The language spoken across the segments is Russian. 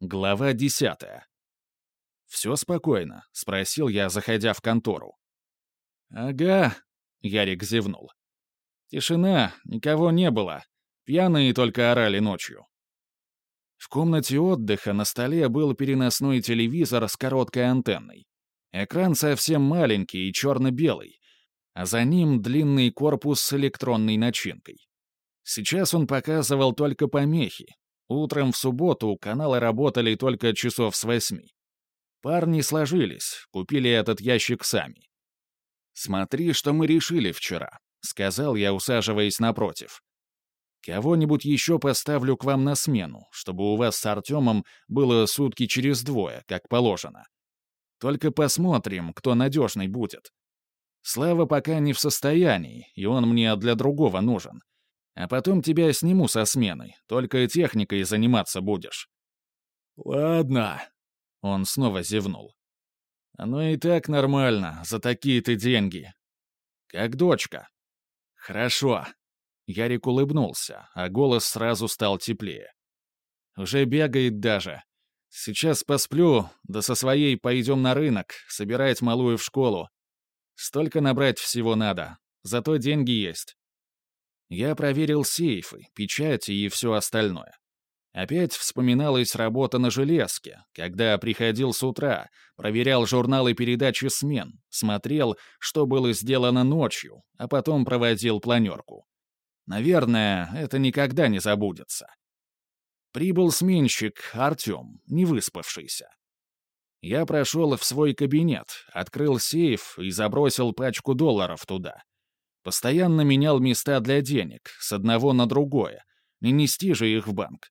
Глава десятая. «Все спокойно?» — спросил я, заходя в контору. «Ага», — Ярик зевнул. «Тишина, никого не было. Пьяные только орали ночью». В комнате отдыха на столе был переносной телевизор с короткой антенной. Экран совсем маленький и черно-белый, а за ним длинный корпус с электронной начинкой. Сейчас он показывал только помехи. Утром в субботу каналы работали только часов с восьми. Парни сложились, купили этот ящик сами. «Смотри, что мы решили вчера», — сказал я, усаживаясь напротив. «Кого-нибудь еще поставлю к вам на смену, чтобы у вас с Артемом было сутки через двое, как положено. Только посмотрим, кто надежный будет. Слава пока не в состоянии, и он мне для другого нужен. А потом тебя сниму со смены, только техникой заниматься будешь». «Ладно», — он снова зевнул. «Оно и так нормально, за такие-то деньги. Как дочка». «Хорошо». Ярик улыбнулся, а голос сразу стал теплее. «Уже бегает даже. Сейчас посплю, да со своей пойдем на рынок, собирать малую в школу. Столько набрать всего надо, зато деньги есть. Я проверил сейфы, печати и все остальное. Опять вспоминалась работа на железке, когда приходил с утра, проверял журналы передачи смен, смотрел, что было сделано ночью, а потом проводил планерку. Наверное, это никогда не забудется. Прибыл сменщик Артем, не выспавшийся. Я прошел в свой кабинет, открыл сейф и забросил пачку долларов туда. Постоянно менял места для денег, с одного на другое, не нести же их в банк.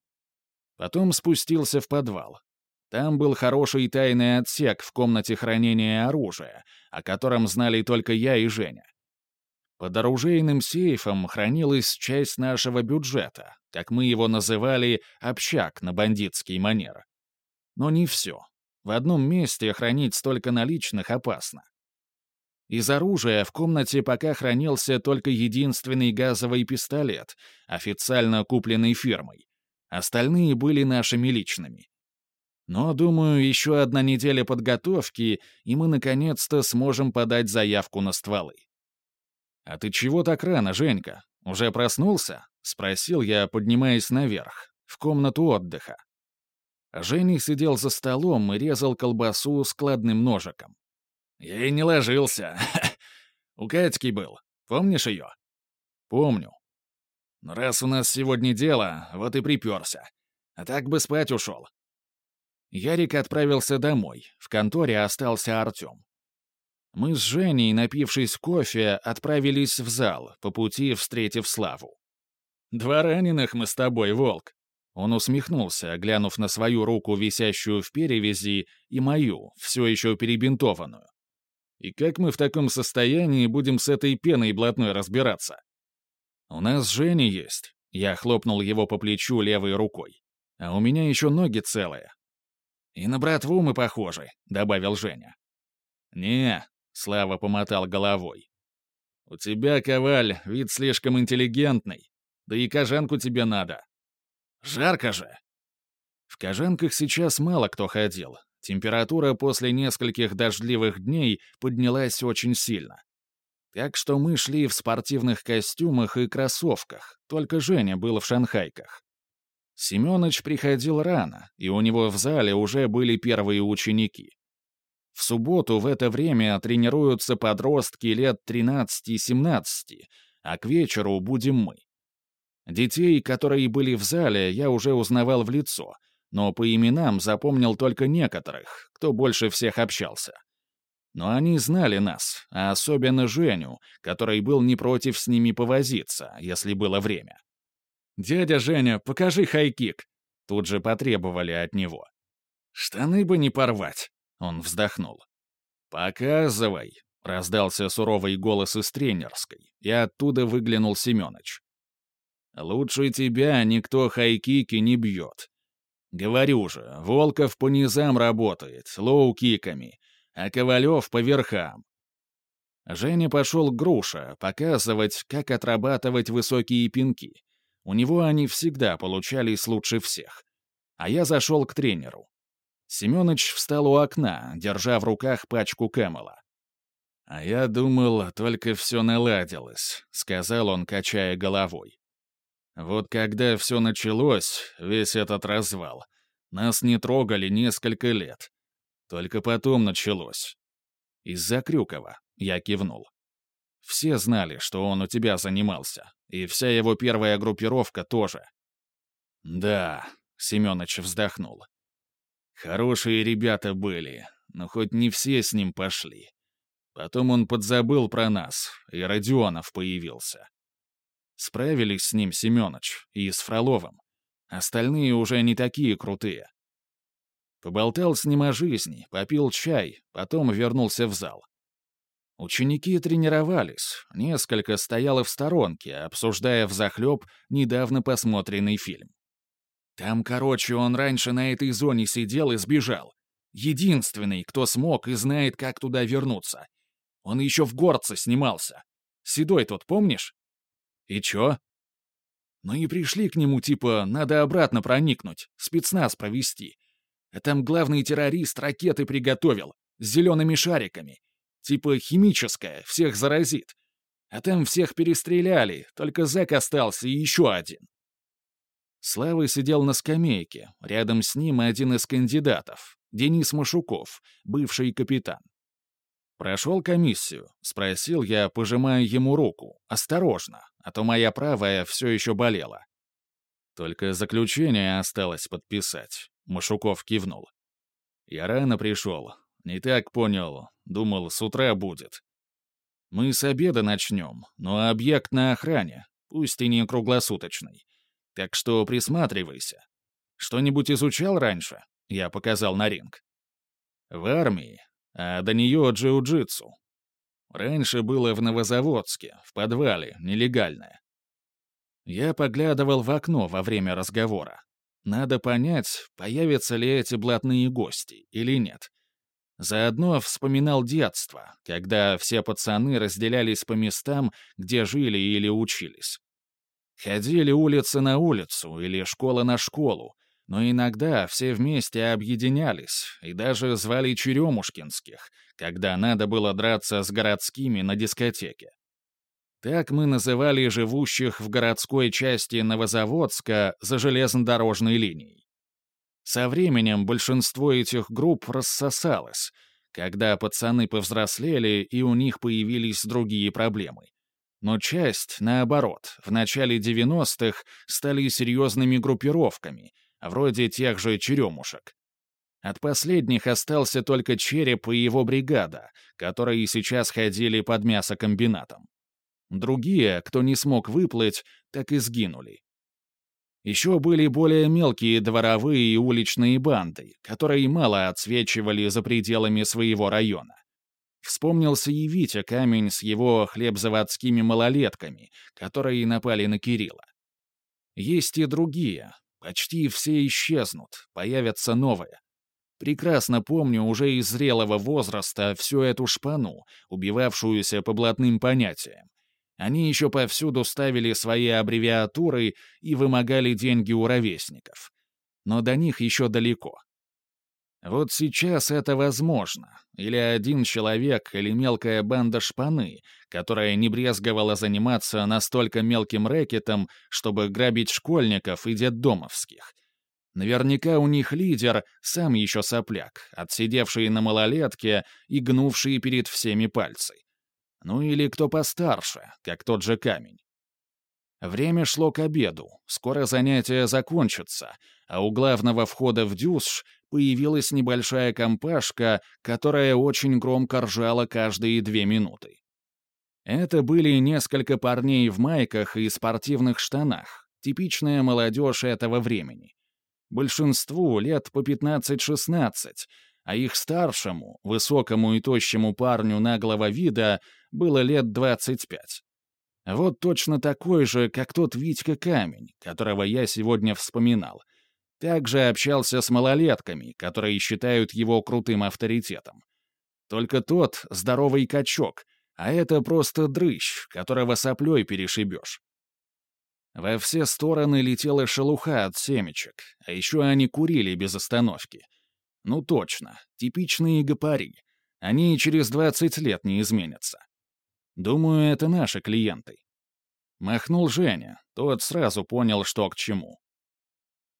Потом спустился в подвал. Там был хороший тайный отсек в комнате хранения оружия, о котором знали только я и Женя. Под оружейным сейфом хранилась часть нашего бюджета, как мы его называли, общак на бандитский манер. Но не все. В одном месте хранить столько наличных опасно. Из оружия в комнате пока хранился только единственный газовый пистолет, официально купленный фирмой. Остальные были нашими личными. Но, думаю, еще одна неделя подготовки, и мы наконец-то сможем подать заявку на стволы. «А ты чего так рано, Женька? Уже проснулся?» — спросил я, поднимаясь наверх, в комнату отдыха. Женя сидел за столом и резал колбасу складным ножиком. «Я и не ложился. У Катьки был. Помнишь ее?» «Помню». «Ну, раз у нас сегодня дело, вот и приперся. А так бы спать ушел». Ярик отправился домой. В конторе остался Артем. Мы с Женей, напившись кофе, отправились в зал, по пути встретив Славу. «Два раненых мы с тобой, Волк!» Он усмехнулся, глянув на свою руку, висящую в перевязи, и мою, все еще перебинтованную. «И как мы в таком состоянии будем с этой пеной блатной разбираться?» «У нас Женя есть», — я хлопнул его по плечу левой рукой. «А у меня еще ноги целые». «И на братву мы похожи», — добавил Женя. «Не, Слава помотал головой. «У тебя, Коваль, вид слишком интеллигентный. Да и кожанку тебе надо. Жарко же!» В кожанках сейчас мало кто ходил. Температура после нескольких дождливых дней поднялась очень сильно. Так что мы шли в спортивных костюмах и кроссовках, только Женя был в шанхайках. Семёныч приходил рано, и у него в зале уже были первые ученики. В субботу в это время тренируются подростки лет 13-17, а к вечеру будем мы. Детей, которые были в зале, я уже узнавал в лицо, но по именам запомнил только некоторых, кто больше всех общался. Но они знали нас, а особенно Женю, который был не против с ними повозиться, если было время. «Дядя Женя, покажи хайкик!» Тут же потребовали от него. «Штаны бы не порвать!» Он вздохнул. «Показывай!» — раздался суровый голос из тренерской, и оттуда выглянул Семёныч. «Лучше тебя никто хай-кики не бьет. Говорю же, Волков по низам работает, лоу-киками, а Ковалев по верхам. Женя пошел к груше показывать, как отрабатывать высокие пинки. У него они всегда получались лучше всех. А я зашел к тренеру. Семёныч встал у окна, держа в руках пачку Кэмела. «А я думал, только все наладилось», — сказал он, качая головой. «Вот когда все началось, весь этот развал, нас не трогали несколько лет. Только потом началось. Из-за Крюкова, я кивнул. Все знали, что он у тебя занимался, и вся его первая группировка тоже. Да, Семёныч вздохнул. Хорошие ребята были, но хоть не все с ним пошли. Потом он подзабыл про нас, и Родионов появился. Справились с ним Семёныч и с Фроловым. Остальные уже не такие крутые. Поболтал с ним о жизни, попил чай, потом вернулся в зал. Ученики тренировались, несколько стояло в сторонке, обсуждая взахлеб недавно посмотренный фильм. Там, короче, он раньше на этой зоне сидел и сбежал. Единственный, кто смог и знает, как туда вернуться. Он еще в горце снимался. Седой тот, помнишь? И чё? Ну и пришли к нему, типа, надо обратно проникнуть, спецназ провести. А там главный террорист ракеты приготовил, с зелеными шариками. Типа химическая, всех заразит. А там всех перестреляли, только зэк остался и еще один. Слава сидел на скамейке, рядом с ним один из кандидатов, Денис Машуков, бывший капитан. «Прошел комиссию?» — спросил я, пожимая ему руку. «Осторожно, а то моя правая все еще болела». «Только заключение осталось подписать», — Машуков кивнул. «Я рано пришел. Не так понял. Думал, с утра будет. Мы с обеда начнем, но объект на охране, пусть и не круглосуточный. Так что присматривайся. Что-нибудь изучал раньше?» — я показал на ринг. «В армии а до нее джиу-джитсу. Раньше было в Новозаводске, в подвале, нелегальное. Я поглядывал в окно во время разговора. Надо понять, появятся ли эти блатные гости или нет. Заодно вспоминал детство, когда все пацаны разделялись по местам, где жили или учились. Ходили улица на улицу или школа на школу, но иногда все вместе объединялись и даже звали Черемушкинских, когда надо было драться с городскими на дискотеке. Так мы называли живущих в городской части Новозаводска за железнодорожной линией. Со временем большинство этих групп рассосалось, когда пацаны повзрослели и у них появились другие проблемы. Но часть, наоборот, в начале 90-х стали серьезными группировками — вроде тех же черемушек. От последних остался только череп и его бригада, которые сейчас ходили под мясокомбинатом. Другие, кто не смог выплыть, так и сгинули. Еще были более мелкие дворовые и уличные банды, которые мало отсвечивали за пределами своего района. Вспомнился и Витя Камень с его хлебзаводскими малолетками, которые напали на Кирилла. Есть и другие, Почти все исчезнут, появятся новые. Прекрасно помню уже из зрелого возраста всю эту шпану, убивавшуюся по блатным понятиям. Они еще повсюду ставили свои аббревиатуры и вымогали деньги у ровесников. Но до них еще далеко. Вот сейчас это возможно. Или один человек, или мелкая банда шпаны, которая не брезговала заниматься настолько мелким рэкетом, чтобы грабить школьников и детдомовских. Наверняка у них лидер сам еще сопляк, отсидевший на малолетке и гнувший перед всеми пальцы. Ну или кто постарше, как тот же камень. Время шло к обеду, скоро занятия закончатся, а у главного входа в дюсш появилась небольшая компашка, которая очень громко ржала каждые две минуты. Это были несколько парней в майках и спортивных штанах, типичная молодежь этого времени. Большинству лет по 15-16, а их старшему, высокому и тощему парню наглого вида, было лет 25. Вот точно такой же, как тот Витька Камень, которого я сегодня вспоминал — также общался с малолетками, которые считают его крутым авторитетом. Только тот — здоровый качок, а это просто дрыщ, которого соплей перешибешь. Во все стороны летела шелуха от семечек, а еще они курили без остановки. Ну точно, типичные гопари. Они через 20 лет не изменятся. Думаю, это наши клиенты. Махнул Женя, тот сразу понял, что к чему.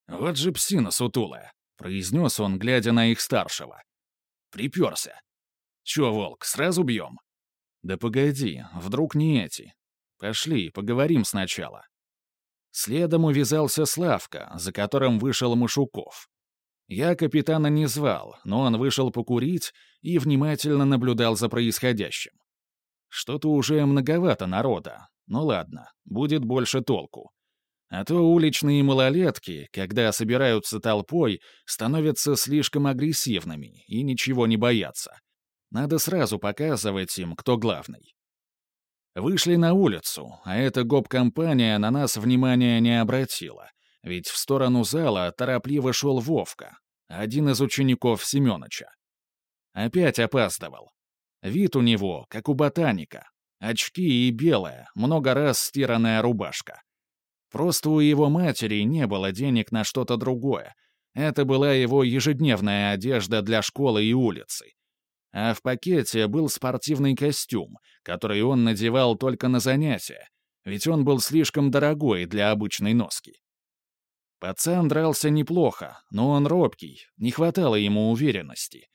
«Вот же псина сутулая», — произнес он, глядя на их старшего. «Приперся. Чё, волк, сразу бьем?» «Да погоди, вдруг не эти. Пошли, поговорим сначала». Следом увязался Славка, за которым вышел Машуков. Я капитана не звал, но он вышел покурить и внимательно наблюдал за происходящим. Что-то уже многовато народа. Ну ладно, будет больше толку. А то уличные малолетки, когда собираются толпой, становятся слишком агрессивными и ничего не боятся. Надо сразу показывать им, кто главный. Вышли на улицу, а эта гоп-компания на нас внимания не обратила, ведь в сторону зала торопливо шел Вовка, один из учеников Семёныча. Опять опаздывал. Вид у него, как у ботаника. Очки и белая, много раз стиранная рубашка. Просто у его матери не было денег на что-то другое. Это была его ежедневная одежда для школы и улицы. А в пакете был спортивный костюм, который он надевал только на занятия, ведь он был слишком дорогой для обычной носки. Пацан дрался неплохо, но он робкий, не хватало ему уверенности.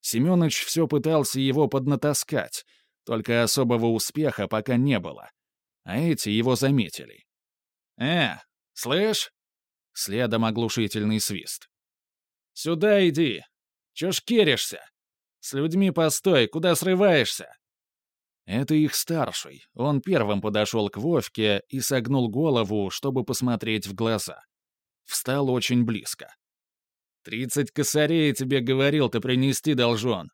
Семёныч все пытался его поднатаскать, только особого успеха пока не было. А эти его заметили. «Э, слышь?» Следом оглушительный свист. «Сюда иди! Чё ж керишься? С людьми постой, куда срываешься?» Это их старший. Он первым подошел к Вовке и согнул голову, чтобы посмотреть в глаза. Встал очень близко. «Тридцать косарей тебе говорил, ты принести должен».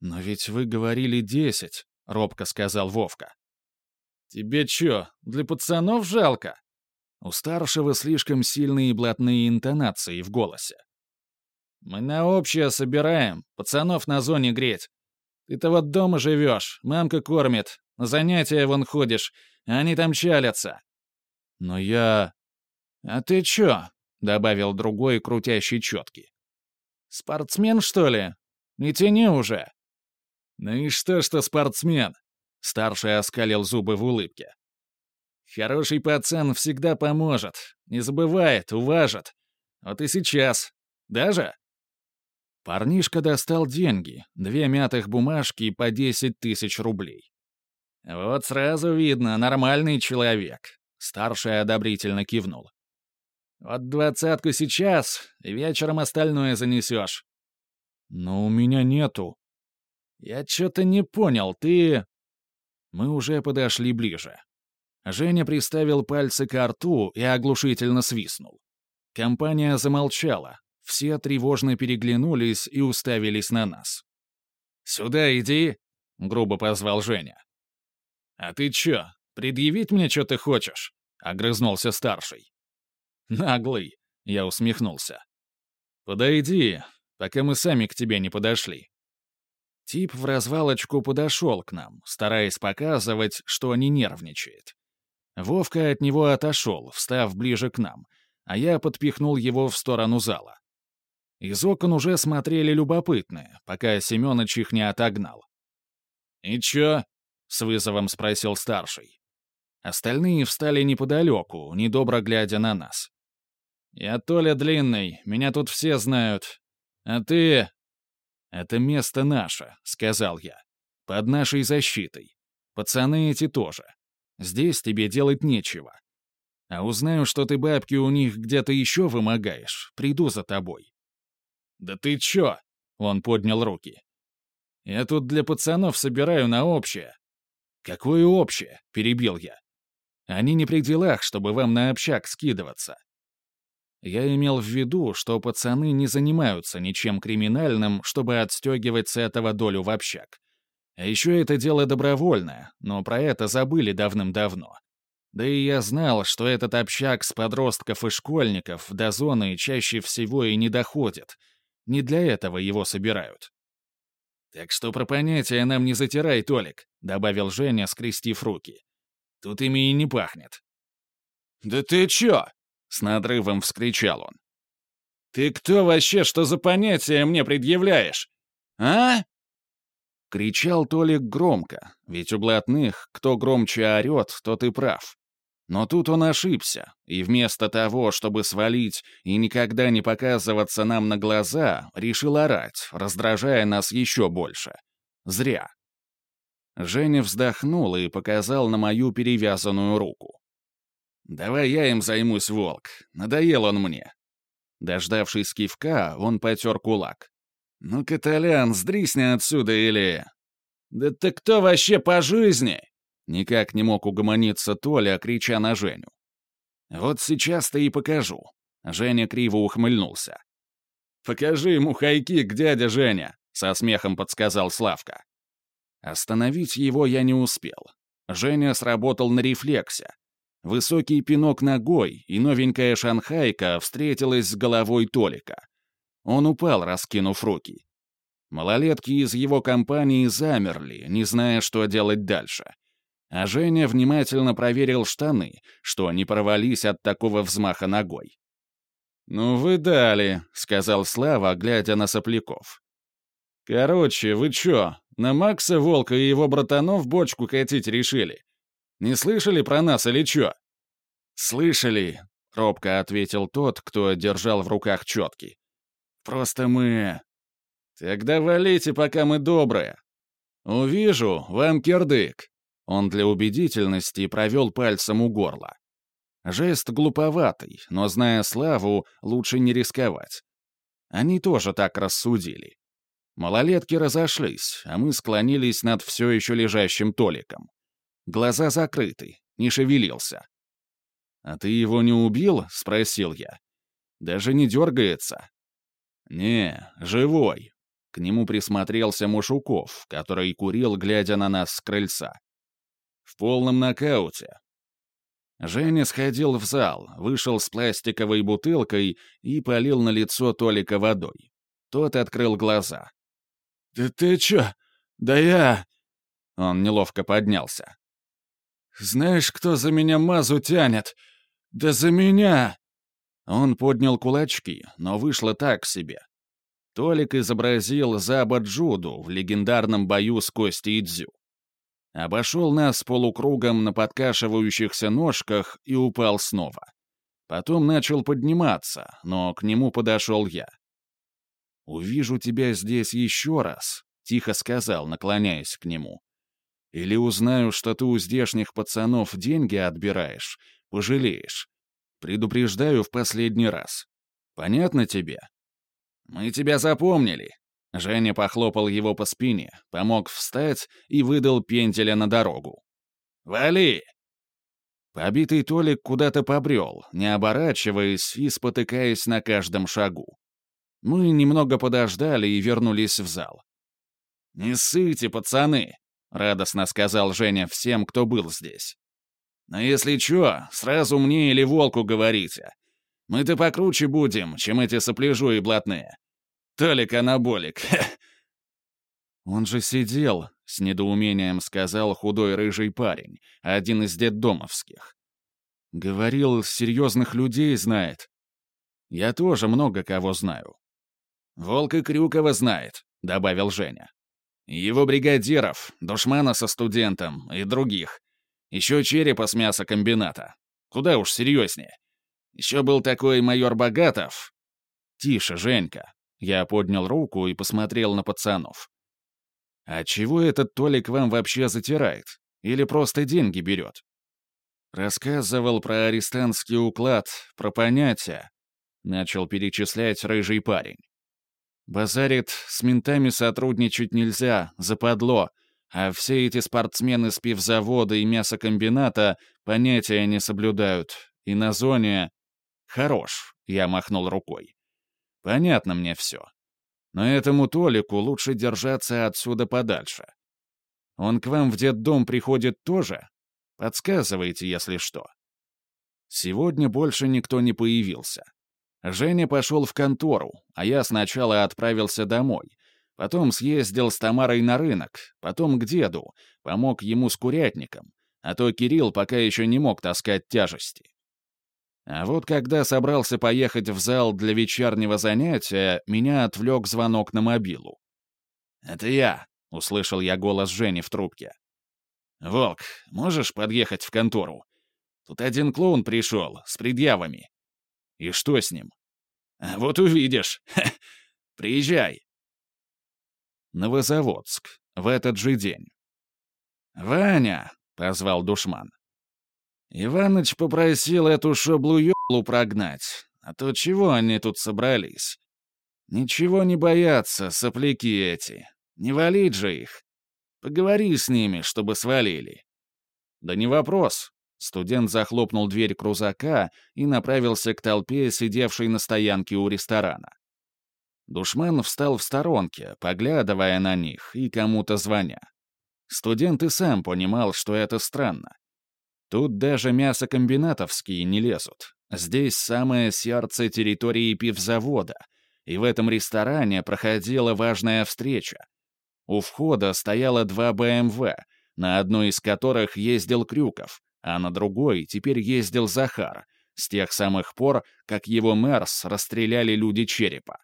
«Но ведь вы говорили десять», — робко сказал Вовка. «Тебе чё, для пацанов жалко?» У старшего слишком сильные блатные интонации в голосе. «Мы на общее собираем, пацанов на зоне греть. Ты-то вот дома живешь, мамка кормит, на занятия вон ходишь, а они там чалятся». «Но я...» «А ты чё?» — добавил другой, крутящий четки. «Спортсмен, что ли? Не тяни уже!» «Ну и что, что спортсмен?» Старший оскалил зубы в улыбке. Хороший пацан всегда поможет, не забывает, уважит. Вот и сейчас. Даже?» Парнишка достал деньги, две мятых бумажки по 10 тысяч рублей. «Вот сразу видно, нормальный человек», — старший одобрительно кивнул. «Вот двадцатку сейчас, и вечером остальное занесешь». «Но у меня нету». «Я что-то не понял, ты...» Мы уже подошли ближе. Женя приставил пальцы к рту и оглушительно свистнул. Компания замолчала. Все тревожно переглянулись и уставились на нас. «Сюда иди!» — грубо позвал Женя. «А ты чё, предъявить мне что ты хочешь?» — огрызнулся старший. «Наглый!» — я усмехнулся. «Подойди, пока мы сами к тебе не подошли». Тип в развалочку подошел к нам, стараясь показывать, что не нервничает. Вовка от него отошел, встав ближе к нам, а я подпихнул его в сторону зала. Из окон уже смотрели любопытные, пока Семёныч их не отогнал. «И чё?» — с вызовом спросил старший. Остальные встали неподалеку, недобро глядя на нас. «Я Толя Длинный, меня тут все знают. А ты...» «Это место наше», — сказал я. «Под нашей защитой. Пацаны эти тоже. Здесь тебе делать нечего. А узнаю, что ты бабки у них где-то еще вымогаешь, приду за тобой». «Да ты чё?» — он поднял руки. «Я тут для пацанов собираю на общее». «Какое общее?» — перебил я. «Они не при делах, чтобы вам на общак скидываться». Я имел в виду, что пацаны не занимаются ничем криминальным, чтобы отстегивать с этого долю в общак. А еще это дело добровольное, но про это забыли давным-давно. Да и я знал, что этот общак с подростков и школьников до зоны чаще всего и не доходит. Не для этого его собирают. «Так что про понятия нам не затирай, Толик», — добавил Женя, скрестив руки. «Тут ими и не пахнет». «Да ты чё?» — с надрывом вскричал он. «Ты кто вообще, что за понятие мне предъявляешь? А?» Кричал Толик громко, ведь у блатных, кто громче орёт, тот и прав. Но тут он ошибся, и вместо того, чтобы свалить и никогда не показываться нам на глаза, решил орать, раздражая нас еще больше. Зря. Женя вздохнул и показал на мою перевязанную руку. «Давай я им займусь, волк. Надоел он мне». Дождавшись кивка, он потер кулак. «Ну, Каталян, сдрисни отсюда или...» «Да ты кто вообще по жизни?» Никак не мог угомониться Толя, крича на Женю. «Вот сейчас-то и покажу». Женя криво ухмыльнулся. «Покажи ему хайкик, дядя Женя», — со смехом подсказал Славка. Остановить его я не успел. Женя сработал на рефлексе. Высокий пинок ногой, и новенькая шанхайка встретилась с головой Толика. Он упал, раскинув руки. Малолетки из его компании замерли, не зная, что делать дальше. А Женя внимательно проверил штаны, что не порвались от такого взмаха ногой. «Ну вы дали», — сказал Слава, глядя на сопляков. «Короче, вы чё, на Макса Волка и его братанов бочку катить решили? Не слышали про нас или чё?» «Слышали», — робко ответил тот, кто держал в руках четки. «Просто мы...» «Тогда валите, пока мы добрые. Увижу, вам кирдык». Он для убедительности провел пальцем у горла. Жест глуповатый, но, зная Славу, лучше не рисковать. Они тоже так рассудили. Малолетки разошлись, а мы склонились над все еще лежащим Толиком. Глаза закрыты, не шевелился. «А ты его не убил?» — спросил я. «Даже не дергается». «Не, живой». К нему присмотрелся Мушуков, который курил, глядя на нас с крыльца. В полном нокауте. Женя сходил в зал, вышел с пластиковой бутылкой и полил на лицо Толика водой. Тот открыл глаза. «Да ты чё? Да я...» Он неловко поднялся. «Знаешь, кто за меня мазу тянет? Да за меня!» Он поднял кулачки, но вышло так себе. Толик изобразил Заба Джуду в легендарном бою с Костей Дзю. Обошел нас полукругом на подкашивающихся ножках и упал снова. Потом начал подниматься, но к нему подошел я. «Увижу тебя здесь еще раз», — тихо сказал, наклоняясь к нему. «Или узнаю, что ты у здешних пацанов деньги отбираешь, пожалеешь. Предупреждаю в последний раз. Понятно тебе?» «Мы тебя запомнили», Женя похлопал его по спине, помог встать и выдал пентеля на дорогу. «Вали!» Побитый Толик куда-то побрел, не оборачиваясь и спотыкаясь на каждом шагу. Мы немного подождали и вернулись в зал. «Не ссыте, пацаны!» — радостно сказал Женя всем, кто был здесь. «Но если чё, сразу мне или волку говорите. Мы-то покруче будем, чем эти сопляжу и блатные. Толик анаболик. Он же сидел, с недоумением сказал худой рыжий парень, один из детдомовских. Говорил, серьезных людей знает. Я тоже много кого знаю. Волк и Крюкова знает, добавил Женя. Его бригадиров, душмана со студентом и других. Еще черепа с мясокомбината. Куда уж серьезнее. Еще был такой майор Богатов. Тише, Женька, я поднял руку и посмотрел на пацанов. «А чего этот Толик вам вообще затирает? Или просто деньги берет?» Рассказывал про арестантский уклад, про понятия. Начал перечислять рыжий парень. Базарит, с ментами сотрудничать нельзя, западло, а все эти спортсмены с пивзавода и мясокомбината понятия не соблюдают. И на зоне... Хорош, я махнул рукой. Понятно мне все. Но этому Толику лучше держаться отсюда подальше. Он к вам в детдом приходит тоже? Подсказывайте, если что. Сегодня больше никто не появился. Женя пошел в контору, а я сначала отправился домой. Потом съездил с Тамарой на рынок, потом к деду, помог ему с курятником, а то Кирилл пока еще не мог таскать тяжести. А вот когда собрался поехать в зал для вечернего занятия, меня отвлек звонок на мобилу. «Это я», — услышал я голос Жени в трубке. «Волк, можешь подъехать в контору? Тут один клоун пришел, с предъявами». «И что с ним?» «А «Вот увидишь. Приезжай». Новозаводск. В этот же день. «Ваня!» — позвал душман. Иваныч попросил эту шоблу-ёблу прогнать. А то чего они тут собрались? Ничего не боятся, сопляки эти. Не валить же их. Поговори с ними, чтобы свалили. Да не вопрос. Студент захлопнул дверь крузака и направился к толпе, сидевшей на стоянке у ресторана. Душман встал в сторонке, поглядывая на них и кому-то звоня. Студент и сам понимал, что это странно. Тут даже мясокомбинатовские не лезут. Здесь самое сердце территории пивзавода, и в этом ресторане проходила важная встреча. У входа стояло два БМВ, на одной из которых ездил Крюков, а на другой теперь ездил Захар, с тех самых пор, как его Мерс расстреляли люди черепа.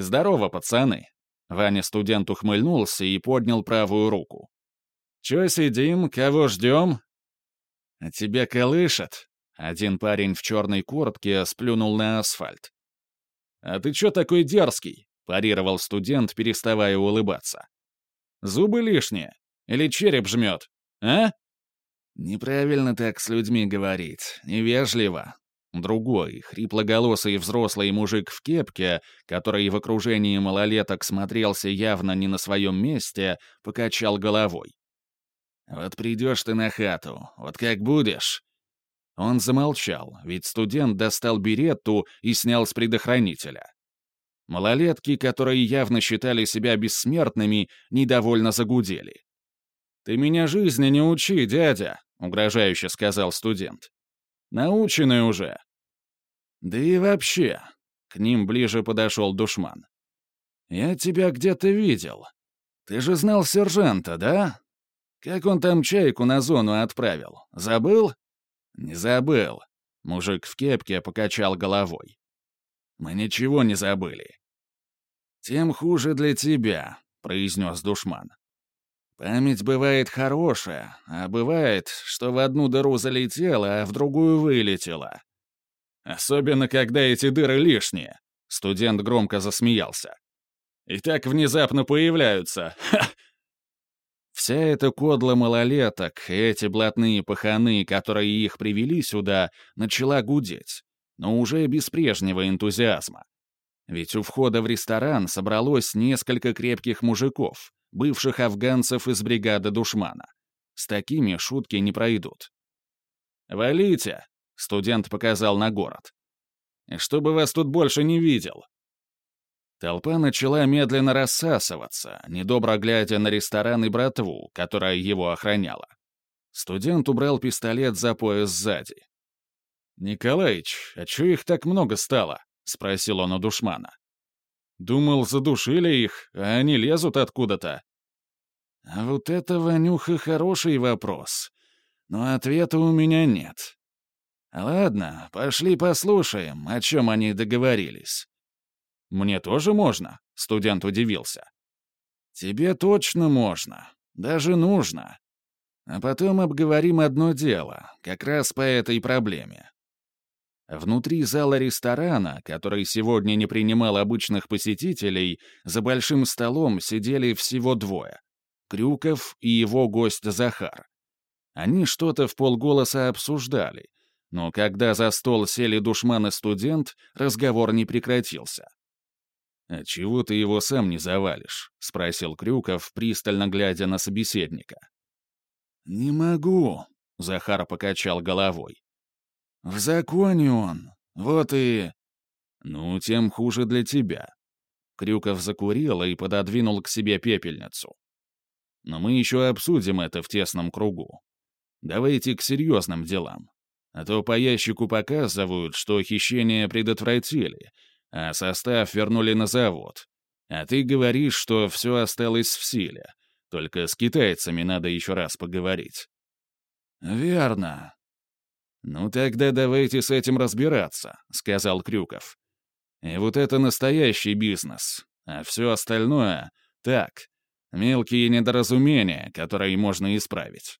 «Здорово, пацаны!» Ваня студент ухмыльнулся и поднял правую руку. «Чё сидим, кого ждем?» «А тебя колышет?» Один парень в черной куртке сплюнул на асфальт. «А ты чё такой дерзкий?» — парировал студент, переставая улыбаться. «Зубы лишние? Или череп жмет? А?» «Неправильно так с людьми говорить, невежливо». Другой, хриплоголосый взрослый мужик в кепке, который в окружении малолеток смотрелся явно не на своем месте, покачал головой. Вот придешь ты на хату, вот как будешь». Он замолчал, ведь студент достал беретту и снял с предохранителя. Малолетки, которые явно считали себя бессмертными, недовольно загудели. «Ты меня жизни не учи, дядя», — угрожающе сказал студент. «Наученный уже». «Да и вообще», — к ним ближе подошел душман. «Я тебя где-то видел. Ты же знал сержанта, да? Как он там чайку на зону отправил? Забыл? Не забыл. Мужик в кепке покачал головой. Мы ничего не забыли. Тем хуже для тебя, произнес душман. Память бывает хорошая, а бывает, что в одну дыру залетела, а в другую вылетела. Особенно, когда эти дыры лишние. Студент громко засмеялся. И так внезапно появляются. Ха! Вся эта кодла малолеток, эти блатные паханы, которые их привели сюда, начала гудеть, но уже без прежнего энтузиазма. Ведь у входа в ресторан собралось несколько крепких мужиков, бывших афганцев из бригады душмана. С такими шутки не пройдут. «Валите!» — студент показал на город. «Чтобы вас тут больше не видел!» Толпа начала медленно рассасываться, недобро глядя на ресторан и братву, которая его охраняла. Студент убрал пистолет за пояс сзади. «Николаич, а чё их так много стало?» — спросил он у душмана. «Думал, задушили их, а они лезут откуда-то». «А вот это, Ванюха, хороший вопрос. Но ответа у меня нет. Ладно, пошли послушаем, о чем они договорились». «Мне тоже можно?» — студент удивился. «Тебе точно можно. Даже нужно. А потом обговорим одно дело, как раз по этой проблеме». Внутри зала ресторана, который сегодня не принимал обычных посетителей, за большим столом сидели всего двое — Крюков и его гость Захар. Они что-то в полголоса обсуждали, но когда за стол сели душман и студент, разговор не прекратился. «А чего ты его сам не завалишь?» — спросил Крюков, пристально глядя на собеседника. «Не могу», — Захар покачал головой. «В законе он. Вот и...» «Ну, тем хуже для тебя». Крюков закурил и пододвинул к себе пепельницу. «Но мы еще обсудим это в тесном кругу. Давайте к серьезным делам. А то по ящику показывают, что хищение предотвратили, а состав вернули на завод. А ты говоришь, что все осталось в силе. Только с китайцами надо еще раз поговорить». «Верно. «Ну тогда давайте с этим разбираться», — сказал Крюков. «И вот это настоящий бизнес, а все остальное — так, мелкие недоразумения, которые можно исправить».